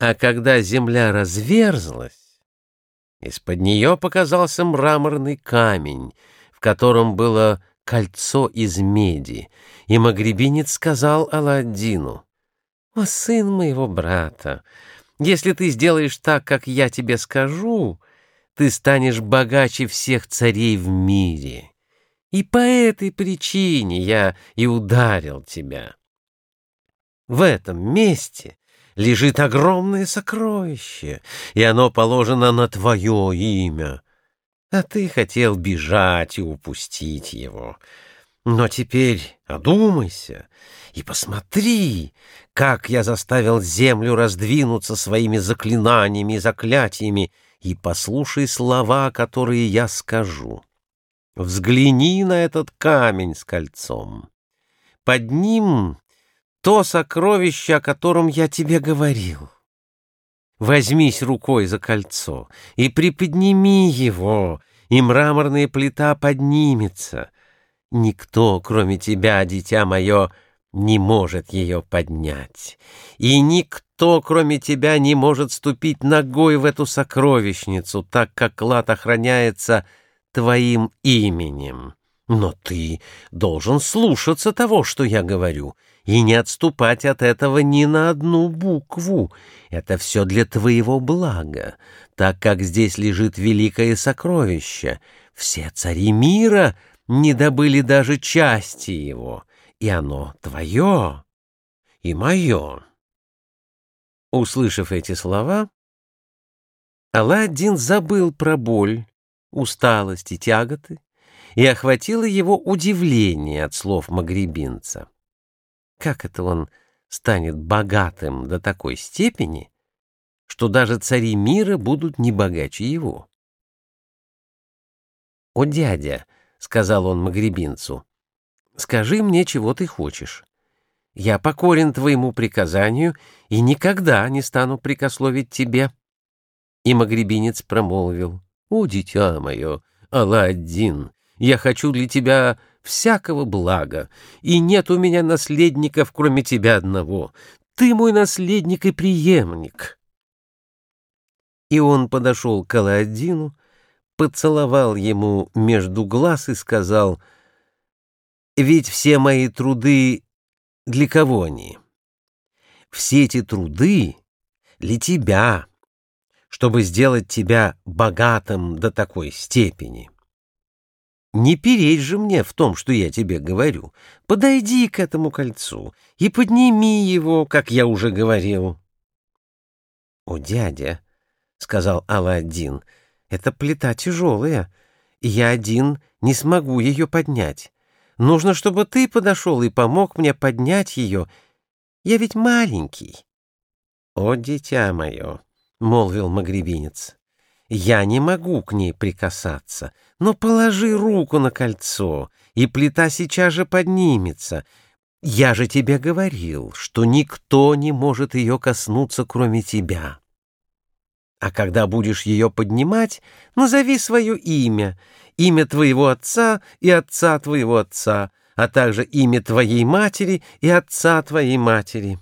А когда земля разверзлась, из-под нее показался мраморный камень, в котором было кольцо из меди, и магребинец сказал Аладдину, «О, сын моего брата, если ты сделаешь так, как я тебе скажу, ты станешь богаче всех царей в мире, и по этой причине я и ударил тебя. В этом месте лежит огромное сокровище, и оно положено на твое имя. А ты хотел бежать и упустить его. Но теперь одумайся и посмотри, как я заставил землю раздвинуться своими заклинаниями и заклятиями, и послушай слова, которые я скажу. Взгляни на этот камень с кольцом. Под ним то сокровище, о котором я тебе говорил. Возьмись рукой за кольцо и приподними его, и мраморная плита поднимется. Никто, кроме тебя, дитя мое, не может ее поднять, и никто, кроме тебя, не может ступить ногой в эту сокровищницу, так как клад охраняется твоим именем. Но ты должен слушаться того, что я говорю, и не отступать от этого ни на одну букву. Это все для твоего блага, так как здесь лежит великое сокровище. Все цари мира не добыли даже части его, и оно твое и мое. Услышав эти слова, Аладдин забыл про боль, усталость и тяготы, и охватило его удивление от слов магребинца. Как это он станет богатым до такой степени, что даже цари мира будут не богаче его? «О, дядя!» — сказал он магребинцу, — «скажи мне, чего ты хочешь. Я покорен твоему приказанию и никогда не стану прикословить тебе». И магребинец промолвил, «О, дитя мое, Алладин, я хочу для тебя всякого блага, и нет у меня наследников, кроме тебя одного. Ты мой наследник и преемник». И он подошел к Аладдину, поцеловал ему между глаз и сказал, «Ведь все мои труды для кого они? Все эти труды для тебя, чтобы сделать тебя богатым до такой степени». Не перечь же мне в том, что я тебе говорю. Подойди к этому кольцу и подними его, как я уже говорил. — О, дядя, — сказал Алладин, — эта плита тяжелая, и я один не смогу ее поднять. Нужно, чтобы ты подошел и помог мне поднять ее. Я ведь маленький. — О, дитя мое, — молвил магребинец, я не могу к ней прикасаться, но положи руку на кольцо, и плита сейчас же поднимется. Я же тебе говорил, что никто не может ее коснуться, кроме тебя. А когда будешь ее поднимать, назови свое имя, имя твоего отца и отца твоего отца, а также имя твоей матери и отца твоей матери.